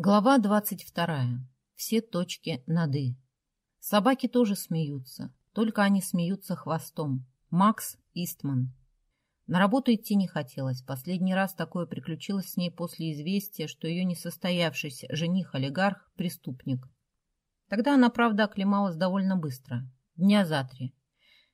Глава двадцать вторая. Все точки над «и». Собаки тоже смеются, только они смеются хвостом. Макс Истман. На работу идти не хотелось. Последний раз такое приключилось с ней после известия, что ее несостоявшийся жених-олигарх – преступник. Тогда она, правда, оклемалась довольно быстро. Дня за три.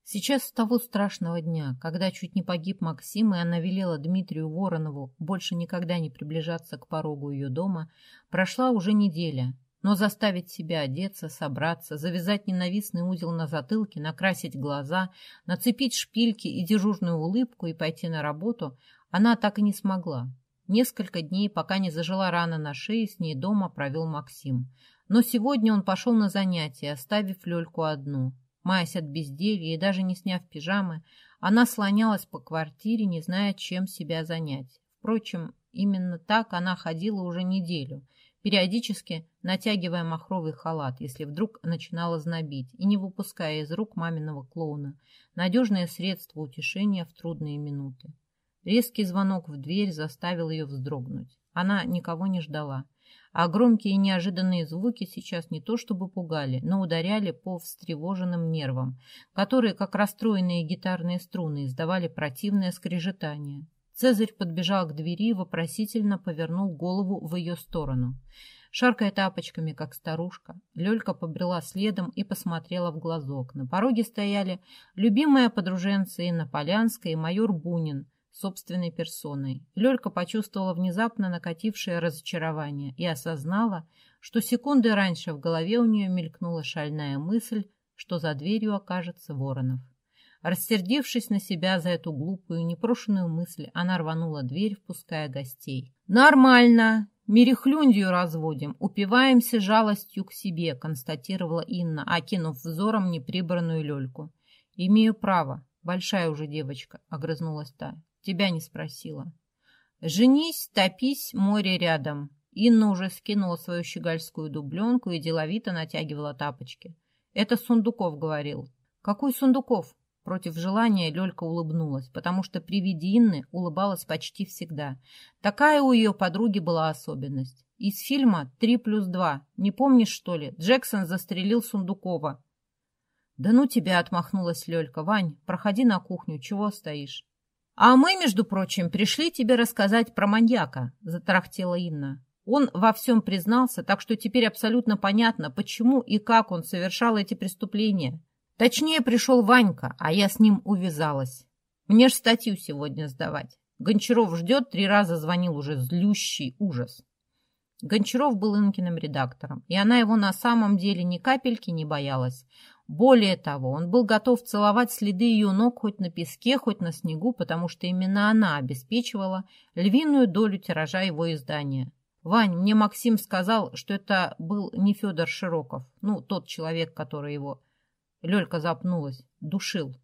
Сейчас с того страшного дня, когда чуть не погиб Максим, и она велела Дмитрию Воронову больше никогда не приближаться к порогу ее дома, прошла уже неделя. Но заставить себя одеться, собраться, завязать ненавистный узел на затылке, накрасить глаза, нацепить шпильки и дежурную улыбку и пойти на работу она так и не смогла. Несколько дней, пока не зажила рана на шее, с ней дома провел Максим. Но сегодня он пошел на занятия, оставив Лёльку одну. Маясь от безделья и даже не сняв пижамы, она слонялась по квартире, не зная, чем себя занять. Впрочем, именно так она ходила уже неделю, периодически натягивая махровый халат, если вдруг начинала знобить, и не выпуская из рук маминого клоуна, надежное средство утешения в трудные минуты. Резкий звонок в дверь заставил ее вздрогнуть. Она никого не ждала а громкие неожиданные звуки сейчас не то чтобы пугали, но ударяли по встревоженным нервам, которые, как расстроенные гитарные струны, издавали противное скрежетание. Цезарь подбежал к двери и вопросительно повернул голову в ее сторону. Шаркая тапочками, как старушка, Лёлька побрела следом и посмотрела в глазок. На пороге стояли любимая подруженца Инна Полянская и майор Бунин, собственной персоной. Лёлька почувствовала внезапно накатившее разочарование и осознала, что секунды раньше в голове у нее мелькнула шальная мысль, что за дверью окажется Воронов. Рассердившись на себя за эту глупую, непрошенную мысль, она рванула дверь, впуская гостей. «Нормально! Мерехлюндию разводим, упиваемся жалостью к себе», констатировала Инна, окинув взором неприбранную Лёльку. «Имею право. Большая уже девочка», — огрызнулась та. Тебя не спросила. Женись, топись, море рядом. Инна уже скинула свою щегольскую дубленку и деловито натягивала тапочки. Это Сундуков говорил. Какой Сундуков? Против желания Лёлька улыбнулась, потому что при виде Инны улыбалась почти всегда. Такая у ее подруги была особенность. Из фильма «Три плюс два». Не помнишь, что ли? Джексон застрелил Сундукова. «Да ну тебя!» — отмахнулась Лёлька. «Вань, проходи на кухню. Чего стоишь?» «А мы, между прочим, пришли тебе рассказать про маньяка», — затарахтела Инна. Он во всем признался, так что теперь абсолютно понятно, почему и как он совершал эти преступления. Точнее, пришел Ванька, а я с ним увязалась. Мне ж статью сегодня сдавать. Гончаров ждет, три раза звонил уже злющий ужас. Гончаров был Инкиным редактором, и она его на самом деле ни капельки не боялась. Более того, он был готов целовать следы ее ног хоть на песке, хоть на снегу, потому что именно она обеспечивала львиную долю тиража его издания. «Вань, мне Максим сказал, что это был не Федор Широков, ну, тот человек, который его...» Лёлька запнулась. «Душил.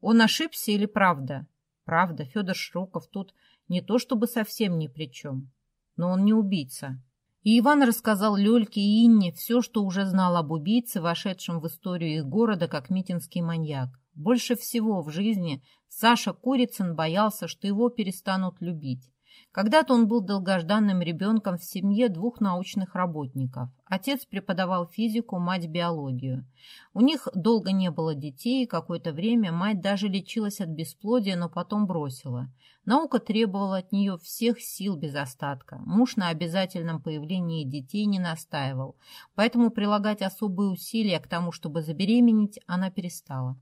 Он ошибся или правда?» «Правда, Федор Широков тут не то чтобы совсем ни при чем, но он не убийца». И Иван рассказал Лёльке и Инне все, что уже знал об убийце, вошедшем в историю их города как митинский маньяк. Больше всего в жизни Саша Курицын боялся, что его перестанут любить. Когда-то он был долгожданным ребенком в семье двух научных работников. Отец преподавал физику, мать – биологию. У них долго не было детей, какое-то время мать даже лечилась от бесплодия, но потом бросила. Наука требовала от нее всех сил без остатка. Муж на обязательном появлении детей не настаивал, поэтому прилагать особые усилия к тому, чтобы забеременеть, она перестала.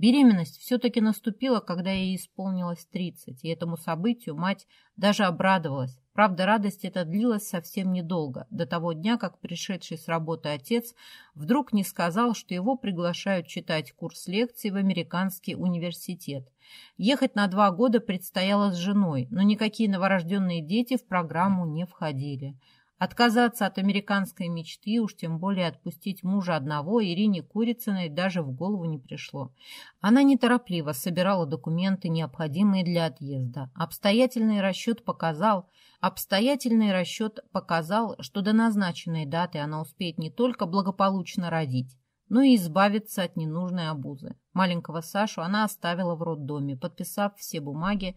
Беременность все-таки наступила, когда ей исполнилось 30, и этому событию мать даже обрадовалась. Правда, радость эта длилась совсем недолго, до того дня, как пришедший с работы отец вдруг не сказал, что его приглашают читать курс лекций в американский университет. Ехать на два года предстояло с женой, но никакие новорожденные дети в программу не входили. Отказаться от американской мечты, уж тем более отпустить мужа одного, Ирине Курицыной даже в голову не пришло. Она неторопливо собирала документы, необходимые для отъезда. Обстоятельный расчет показал, обстоятельный расчет показал, что до назначенной даты она успеет не только благополучно родить, но и избавиться от ненужной обузы. Маленького Сашу она оставила в роддоме, подписав все бумаги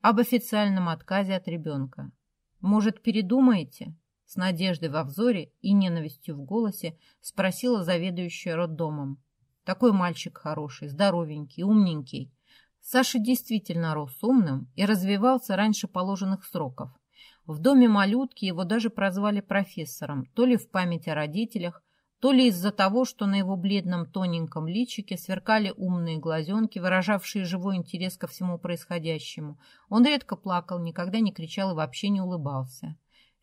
об официальном отказе от ребенка. «Может, передумаете?» С надеждой во взоре и ненавистью в голосе спросила заведующая роддомом. Такой мальчик хороший, здоровенький, умненький. Саша действительно рос умным и развивался раньше положенных сроков. В доме малютки его даже прозвали профессором, то ли в память о родителях, то ли из-за того, что на его бледном тоненьком личике сверкали умные глазенки, выражавшие живой интерес ко всему происходящему. Он редко плакал, никогда не кричал и вообще не улыбался.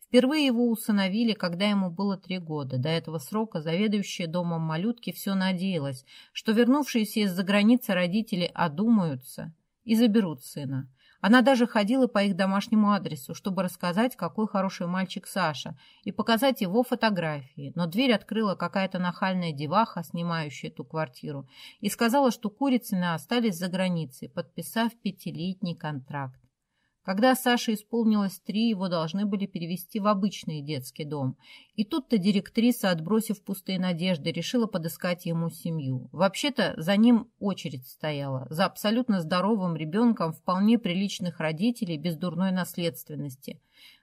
Впервые его усыновили, когда ему было три года. До этого срока заведующая домом малютки все надеялась, что вернувшиеся из-за границы родители одумаются и заберут сына. Она даже ходила по их домашнему адресу, чтобы рассказать, какой хороший мальчик Саша, и показать его фотографии. Но дверь открыла какая-то нахальная деваха, снимающая эту квартиру, и сказала, что Курицыны остались за границей, подписав пятилетний контракт. Когда Саше исполнилось три, его должны были перевести в обычный детский дом. И тут-то директриса, отбросив пустые надежды, решила подыскать ему семью. Вообще-то за ним очередь стояла. За абсолютно здоровым ребенком вполне приличных родителей без дурной наследственности.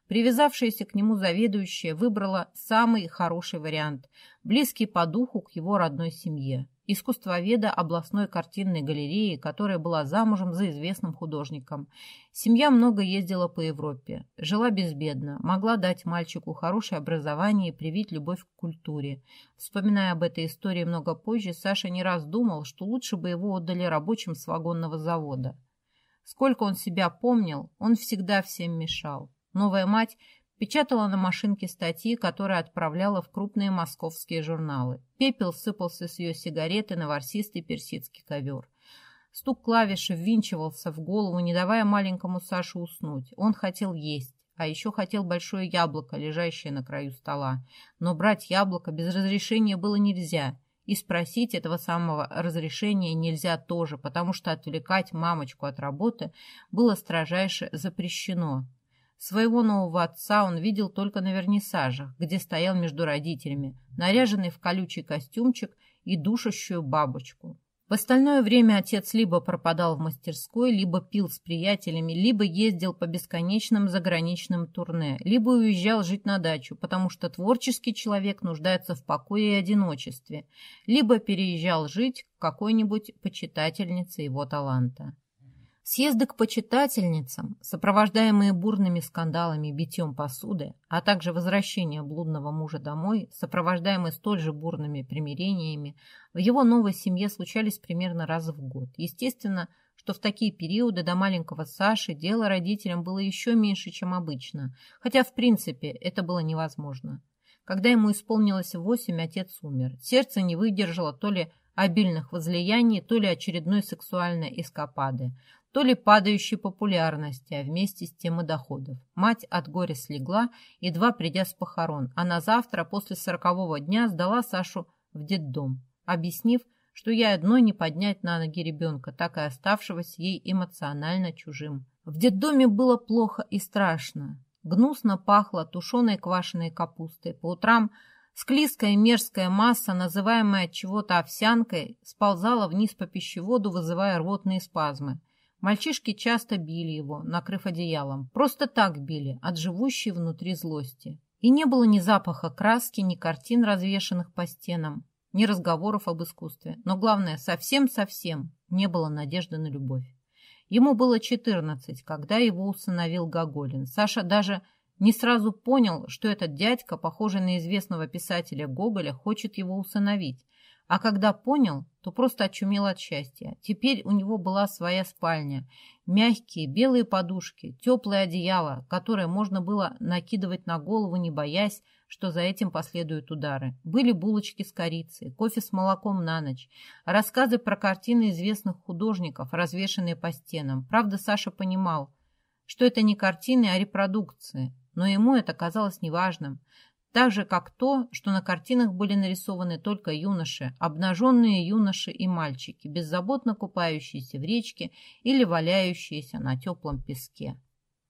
Привязавшаяся к нему заведующая выбрала самый хороший вариант, близкий по духу к его родной семье искусствоведа областной картинной галереи, которая была замужем за известным художником. Семья много ездила по Европе, жила безбедно, могла дать мальчику хорошее образование и привить любовь к культуре. Вспоминая об этой истории много позже, Саша не раз думал, что лучше бы его отдали рабочим с вагонного завода. Сколько он себя помнил, он всегда всем мешал. Новая мать Печатала на машинке статьи, которые отправляла в крупные московские журналы. Пепел сыпался с ее сигареты на ворсистый персидский ковер. Стук клавиши ввинчивался в голову, не давая маленькому Саше уснуть. Он хотел есть, а еще хотел большое яблоко, лежащее на краю стола. Но брать яблоко без разрешения было нельзя. И спросить этого самого разрешения нельзя тоже, потому что отвлекать мамочку от работы было строжайше запрещено. Своего нового отца он видел только на вернисажах, где стоял между родителями, наряженный в колючий костюмчик и душащую бабочку. В остальное время отец либо пропадал в мастерской, либо пил с приятелями, либо ездил по бесконечным заграничным турне, либо уезжал жить на дачу, потому что творческий человек нуждается в покое и одиночестве, либо переезжал жить к какой-нибудь почитательнице его таланта. Съезды к почитательницам, сопровождаемые бурными скандалами и битьем посуды, а также возвращение блудного мужа домой, сопровождаемые столь же бурными примирениями, в его новой семье случались примерно раз в год. Естественно, что в такие периоды до маленького Саши дело родителям было еще меньше, чем обычно, хотя в принципе это было невозможно. Когда ему исполнилось восемь, отец умер. Сердце не выдержало то ли обильных возлияний, то ли очередной сексуальной эскапады то ли падающей популярности, а вместе с тем и доходов. Мать от горя слегла, едва придя с похорон, а на завтра, после сорокового дня, сдала Сашу в детдом, объяснив, что ей одной не поднять на ноги ребенка, так и оставшегося ей эмоционально чужим. В детдоме было плохо и страшно. Гнусно пахло тушеной квашеной капустой. По утрам склизкая мерзкая масса, называемая чего-то овсянкой, сползала вниз по пищеводу, вызывая рвотные спазмы. Мальчишки часто били его, накрыв одеялом. Просто так били, от живущей внутри злости. И не было ни запаха краски, ни картин, развешанных по стенам, ни разговоров об искусстве. Но главное, совсем-совсем не было надежды на любовь. Ему было 14, когда его усыновил Гоголин. Саша даже не сразу понял, что этот дядька, похожий на известного писателя Гоголя, хочет его усыновить. А когда понял, то просто очумел от счастья. Теперь у него была своя спальня. Мягкие белые подушки, теплое одеяло, которое можно было накидывать на голову, не боясь, что за этим последуют удары. Были булочки с корицей, кофе с молоком на ночь, рассказы про картины известных художников, развешанные по стенам. Правда, Саша понимал, что это не картины, а репродукции, но ему это казалось неважным так же, как то, что на картинах были нарисованы только юноши, обнаженные юноши и мальчики, беззаботно купающиеся в речке или валяющиеся на теплом песке.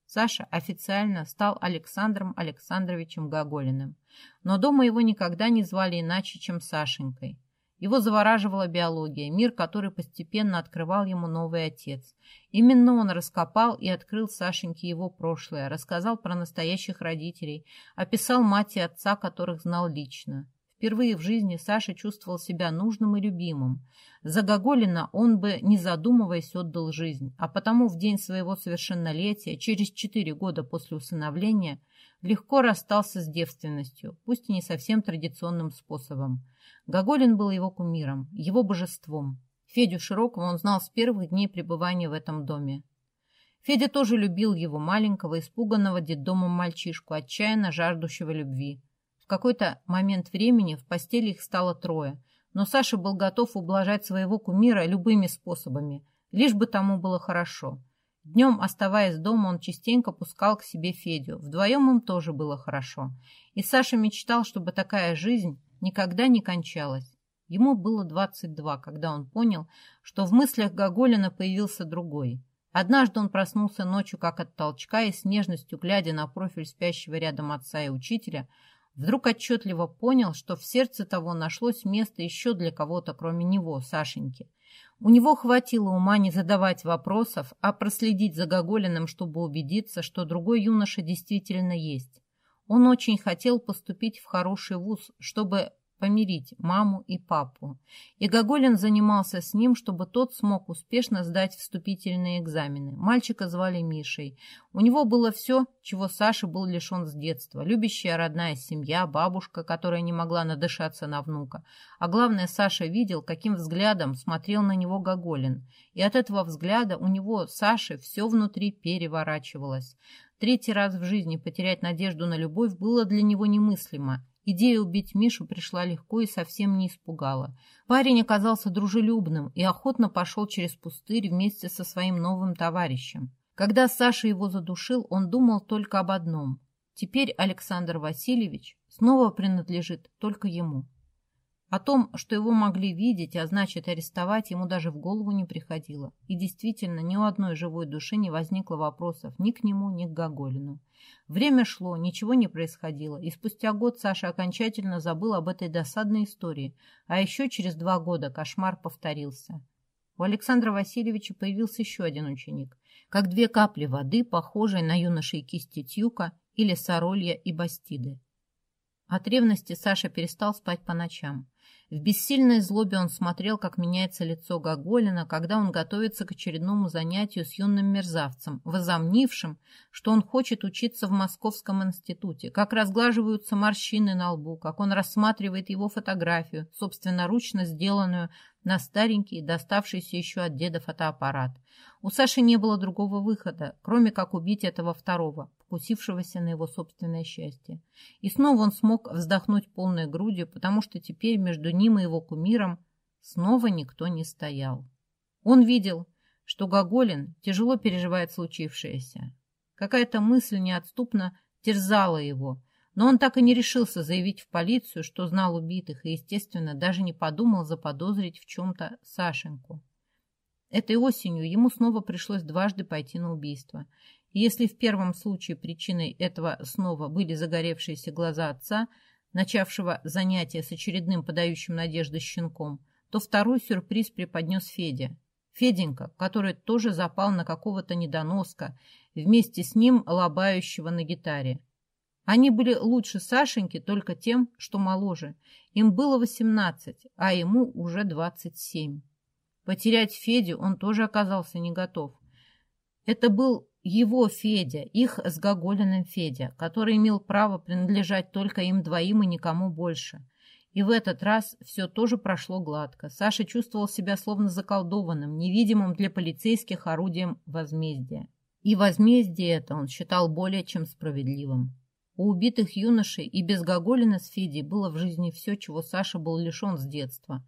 Саша официально стал Александром Александровичем Гоголиным, но дома его никогда не звали иначе, чем Сашенькой. Его завораживала биология, мир, который постепенно открывал ему новый отец. Именно он раскопал и открыл Сашеньке его прошлое, рассказал про настоящих родителей, описал мать и отца, которых знал лично. Впервые в жизни Саша чувствовал себя нужным и любимым. За Гоголина он бы, не задумываясь, отдал жизнь, а потому в день своего совершеннолетия, через четыре года после усыновления, легко расстался с девственностью, пусть и не совсем традиционным способом. Гоголин был его кумиром, его божеством. Федю Широкого он знал с первых дней пребывания в этом доме. Федя тоже любил его маленького, испуганного детдомом мальчишку, отчаянно жаждущего любви. В какой-то момент времени в постели их стало трое, но Саша был готов ублажать своего кумира любыми способами, лишь бы тому было хорошо. Днем, оставаясь дома, он частенько пускал к себе Федю. Вдвоем им тоже было хорошо. И Саша мечтал, чтобы такая жизнь никогда не кончалась. Ему было 22, когда он понял, что в мыслях Гоголина появился другой. Однажды он проснулся ночью как от толчка и с нежностью, глядя на профиль спящего рядом отца и учителя, Вдруг отчетливо понял, что в сердце того нашлось место еще для кого-то, кроме него, Сашеньки. У него хватило ума не задавать вопросов, а проследить за Гоголиным, чтобы убедиться, что другой юноша действительно есть. Он очень хотел поступить в хороший вуз, чтобы помирить маму и папу. И Гоголин занимался с ним, чтобы тот смог успешно сдать вступительные экзамены. Мальчика звали Мишей. У него было все, чего Саша был лишен с детства. Любящая родная семья, бабушка, которая не могла надышаться на внука. А главное, Саша видел, каким взглядом смотрел на него Гоголин. И от этого взгляда у него, Саши, все внутри переворачивалось. Третий раз в жизни потерять надежду на любовь было для него немыслимо. Идея убить Мишу пришла легко и совсем не испугала. Парень оказался дружелюбным и охотно пошел через пустырь вместе со своим новым товарищем. Когда Саша его задушил, он думал только об одном. Теперь Александр Васильевич снова принадлежит только ему. О том, что его могли видеть, а значит арестовать, ему даже в голову не приходило. И действительно, ни у одной живой души не возникло вопросов ни к нему, ни к Гоголину. Время шло, ничего не происходило, и спустя год Саша окончательно забыл об этой досадной истории, а еще через два года кошмар повторился. У Александра Васильевича появился еще один ученик, как две капли воды, похожие на юношей кисти Тюка или Соролья и Бастиды. От ревности Саша перестал спать по ночам. В бессильной злобе он смотрел, как меняется лицо Гоголина, когда он готовится к очередному занятию с юным мерзавцем, возомнившим, что он хочет учиться в Московском институте, как разглаживаются морщины на лбу, как он рассматривает его фотографию, собственноручно сделанную на старенький, доставшийся еще от деда фотоаппарат. У Саши не было другого выхода, кроме как убить этого второго, покусившегося на его собственное счастье. И снова он смог вздохнуть полной грудью, потому что теперь между ним и его кумиром снова никто не стоял. Он видел, что Гоголин тяжело переживает случившееся. Какая-то мысль неотступно терзала его, но он так и не решился заявить в полицию, что знал убитых, и, естественно, даже не подумал заподозрить в чем-то Сашеньку. Этой осенью ему снова пришлось дважды пойти на убийство. Если в первом случае причиной этого снова были загоревшиеся глаза отца, начавшего занятие с очередным подающим надежды щенком, то второй сюрприз преподнес Федя. Феденька, который тоже запал на какого-то недоноска, вместе с ним лобающего на гитаре. Они были лучше Сашеньки только тем, что моложе. Им было восемнадцать, а ему уже двадцать семь. Потерять Федю он тоже оказался не готов. Это был его Федя, их с Гоголиным Федя, который имел право принадлежать только им двоим и никому больше. И в этот раз все тоже прошло гладко. Саша чувствовал себя словно заколдованным, невидимым для полицейских орудием возмездия. И возмездие это он считал более чем справедливым. У убитых юношей и без Гоголина с Федей было в жизни все, чего Саша был лишен с детства.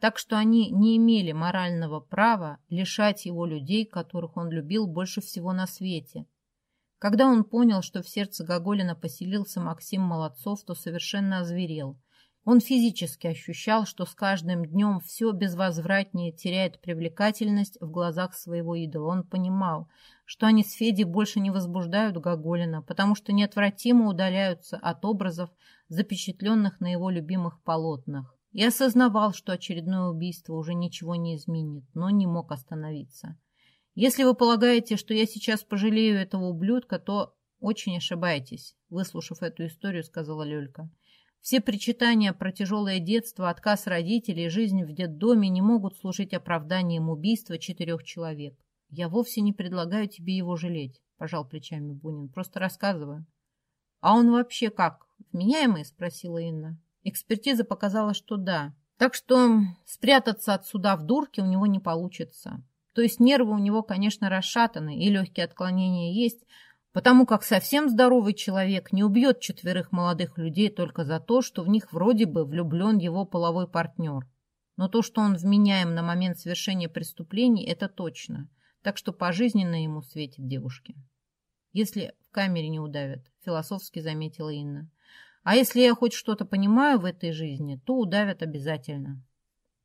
Так что они не имели морального права лишать его людей, которых он любил больше всего на свете. Когда он понял, что в сердце Гоголина поселился Максим Молодцов, то совершенно озверел – он физически ощущал, что с каждым днем все безвозвратнее теряет привлекательность в глазах своего идола. Он понимал, что они с Федей больше не возбуждают Гоголина, потому что неотвратимо удаляются от образов, запечатленных на его любимых полотнах. И осознавал, что очередное убийство уже ничего не изменит, но не мог остановиться. Если вы полагаете, что я сейчас пожалею этого ублюдка, то очень ошибаетесь, выслушав эту историю, сказала Лёлька. Все причитания про тяжелое детство, отказ родителей, жизнь в детдоме не могут служить оправданием убийства четырех человек. Я вовсе не предлагаю тебе его жалеть, пожал плечами Бунин. Просто рассказываю. А он вообще как? Вменяемый? Спросила Инна. Экспертиза показала, что да. Так что спрятаться от суда в дурке у него не получится. То есть нервы у него, конечно, расшатаны, и легкие отклонения есть, потому как совсем здоровый человек не убьет четверых молодых людей только за то, что в них вроде бы влюблен его половой партнер. Но то, что он вменяем на момент совершения преступлений, это точно. Так что пожизненно ему светит девушке. Если в камере не удавят, философски заметила Инна. А если я хоть что-то понимаю в этой жизни, то удавят обязательно.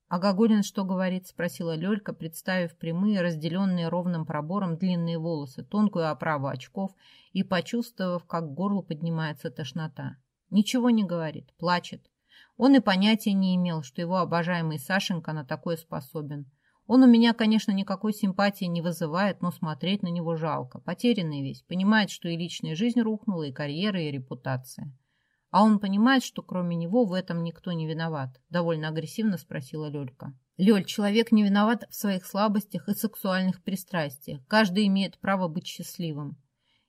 «А Гагулин что говорит?» — спросила Лёлька, представив прямые, разделенные ровным пробором длинные волосы, тонкую оправу очков и почувствовав, как к горлу поднимается тошнота. «Ничего не говорит, плачет. Он и понятия не имел, что его обожаемый Сашенька на такое способен. Он у меня, конечно, никакой симпатии не вызывает, но смотреть на него жалко. Потерянный весь, понимает, что и личная жизнь рухнула, и карьера, и репутация». А он понимает, что кроме него в этом никто не виноват? Довольно агрессивно спросила Лёлька. Лёль, человек не виноват в своих слабостях и сексуальных пристрастиях. Каждый имеет право быть счастливым.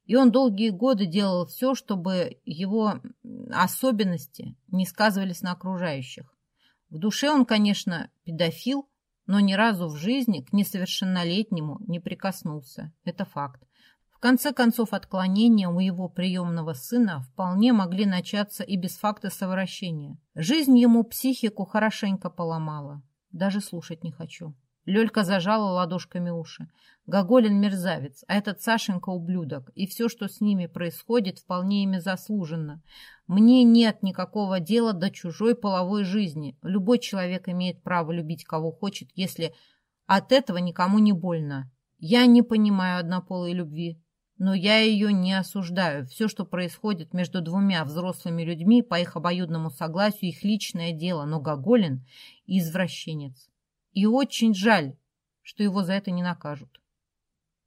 И он долгие годы делал все, чтобы его особенности не сказывались на окружающих. В душе он, конечно, педофил, но ни разу в жизни к несовершеннолетнему не прикоснулся. Это факт. В конце концов, отклонения у его приемного сына вполне могли начаться и без факта совращения. Жизнь ему психику хорошенько поломала. Даже слушать не хочу. Лёлька зажала ладошками уши. Гоголин мерзавец, а этот Сашенька ублюдок, и все, что с ними происходит, вполне ими заслуженно. Мне нет никакого дела до чужой половой жизни. Любой человек имеет право любить кого хочет, если от этого никому не больно. Я не понимаю однополой любви. Но я ее не осуждаю. Все, что происходит между двумя взрослыми людьми, по их обоюдному согласию, их личное дело. Но Гоголин – извращенец. И очень жаль, что его за это не накажут.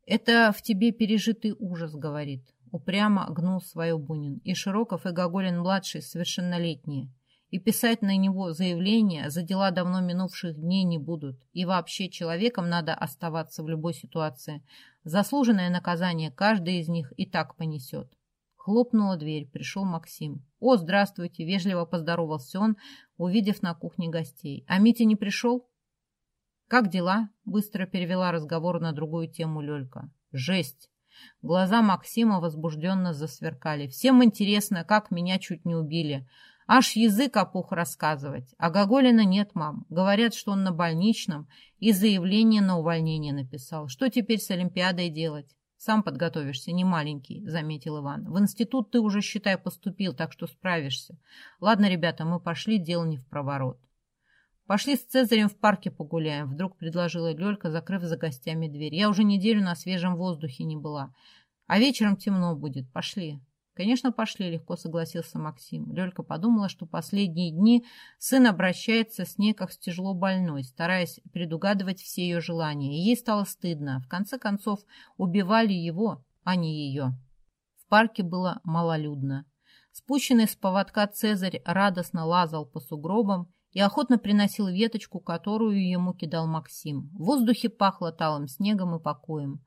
Это в тебе пережитый ужас, говорит. Упрямо гнул свое Бунин. И Широков, и Гоголин-младший совершеннолетние и писать на него заявление за дела давно минувших дней не будут. И вообще человеком надо оставаться в любой ситуации. Заслуженное наказание каждый из них и так понесет. Хлопнула дверь, пришел Максим. «О, здравствуйте!» — вежливо поздоровался он, увидев на кухне гостей. «А Митя не пришел?» «Как дела?» — быстро перевела разговор на другую тему Лёлька. «Жесть!» Глаза Максима возбужденно засверкали. «Всем интересно, как меня чуть не убили. Аж язык опух рассказывать. А Гоголина нет, мам. Говорят, что он на больничном и заявление на увольнение написал. Что теперь с Олимпиадой делать? Сам подготовишься, не маленький, заметил Иван. В институт ты уже, считай, поступил, так что справишься. Ладно, ребята, мы пошли, дело не в проворот. Пошли с Цезарем в парке погуляем, вдруг предложила Лёлька, закрыв за гостями дверь. Я уже неделю на свежем воздухе не была. А вечером темно будет. Пошли. Конечно, пошли, легко согласился Максим. Лёлька подумала, что последние дни сын обращается с ней как с тяжело больной, стараясь предугадывать все ее желания. И ей стало стыдно. В конце концов, убивали его, а не ее. В парке было малолюдно. Спущенный с поводка Цезарь радостно лазал по сугробам и охотно приносил веточку, которую ему кидал Максим. В воздухе пахло талым снегом и покоем.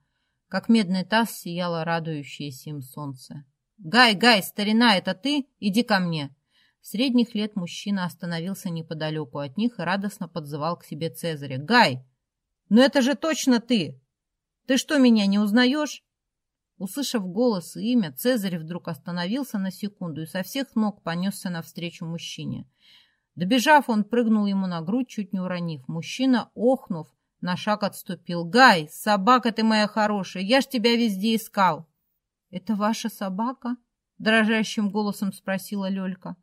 Как медный таз сияло радующееся им солнце. «Гай, Гай, старина, это ты? Иди ко мне!» Средних лет мужчина остановился неподалеку от них и радостно подзывал к себе Цезаря. «Гай, ну это же точно ты! Ты что, меня не узнаешь?» Услышав голос и имя, Цезарь вдруг остановился на секунду и со всех ног понесся навстречу мужчине. Добежав, он прыгнул ему на грудь, чуть не уронив. Мужчина, охнув, на шаг отступил. «Гай, собака ты моя хорошая, я ж тебя везде искал!» «Это ваша собака?» — дрожащим голосом спросила Лёлька.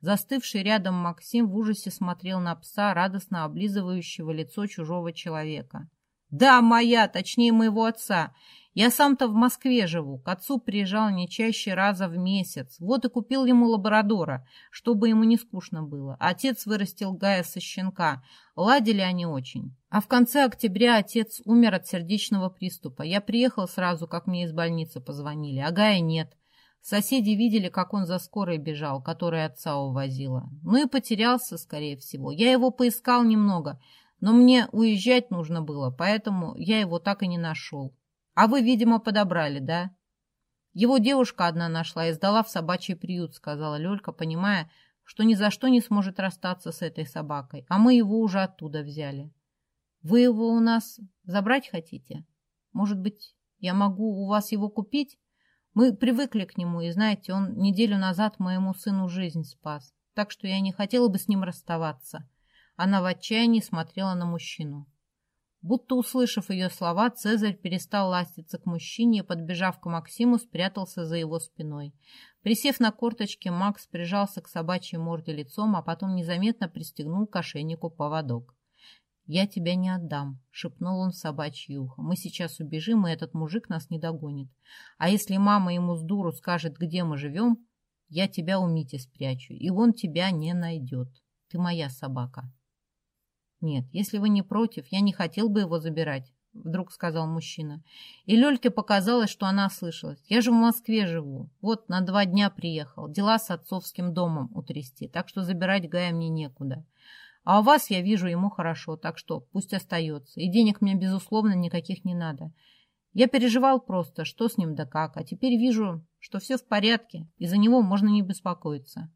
Застывший рядом Максим в ужасе смотрел на пса, радостно облизывающего лицо чужого человека. «Да, моя, точнее моего отца. Я сам-то в Москве живу, к отцу приезжал не чаще раза в месяц. Вот и купил ему лабрадора, чтобы ему не скучно было. Отец вырастил Гая со щенка. Ладили они очень. А в конце октября отец умер от сердечного приступа. Я приехал сразу, как мне из больницы позвонили, а Гая нет. Соседи видели, как он за скорой бежал, которая отца увозила. Ну и потерялся, скорее всего. Я его поискал немного, но мне уезжать нужно было, поэтому я его так и не нашел. А вы, видимо, подобрали, да? Его девушка одна нашла и сдала в собачий приют, сказала Лёлька, понимая, что ни за что не сможет расстаться с этой собакой, а мы его уже оттуда взяли. Вы его у нас забрать хотите? Может быть, я могу у вас его купить? Мы привыкли к нему, и знаете, он неделю назад моему сыну жизнь спас, так что я не хотела бы с ним расставаться. Она в отчаянии смотрела на мужчину. Будто услышав ее слова, Цезарь перестал ластиться к мужчине и, подбежав к Максиму, спрятался за его спиной. Присев на корточки, Макс прижался к собачьей морде лицом, а потом незаметно пристегнул к ошейнику поводок. «Я тебя не отдам», — шепнул он в собачье ухо. «Мы сейчас убежим, и этот мужик нас не догонит. А если мама ему с дуру скажет, где мы живем, я тебя у Мити спрячу, и он тебя не найдет. Ты моя собака». «Нет, если вы не против, я не хотел бы его забирать», — вдруг сказал мужчина. И Лёльке показалось, что она слышалась. «Я же в Москве живу. Вот на два дня приехал. Дела с отцовским домом утрясти, так что забирать Гая мне некуда. А у вас, я вижу, ему хорошо, так что пусть остается. И денег мне, безусловно, никаких не надо. Я переживал просто, что с ним да как, а теперь вижу, что все в порядке, и за него можно не беспокоиться».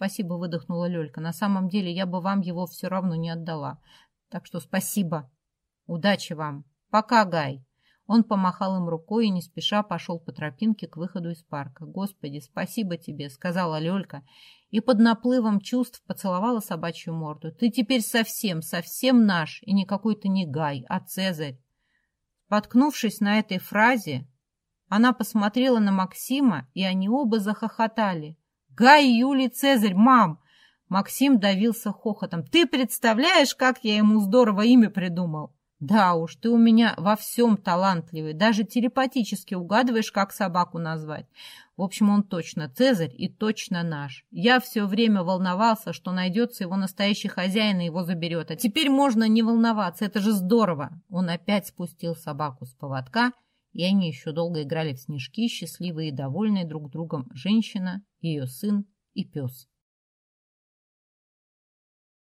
Спасибо, выдохнула Лёлька. На самом деле я бы вам его все равно не отдала. Так что спасибо. Удачи вам. Пока, Гай. Он помахал им рукой и не спеша пошел по тропинке к выходу из парка. «Господи, спасибо тебе», — сказала Лёлька, и под наплывом чувств поцеловала собачью морду. «Ты теперь совсем, совсем наш, и не какой-то не Гай, а Цезарь». Споткнувшись на этой фразе, она посмотрела на Максима, и они оба захохотали. Гай Юлий Цезарь, мам!» Максим давился хохотом. «Ты представляешь, как я ему здорово имя придумал?» «Да уж, ты у меня во всем талантливый, даже телепатически угадываешь, как собаку назвать. В общем, он точно Цезарь и точно наш. Я все время волновался, что найдется его настоящий хозяин и его заберет. А теперь можно не волноваться, это же здорово!» Он опять спустил собаку с поводка, и они еще долго играли в снежки, счастливые и довольные друг другом женщина, ее сын и пес.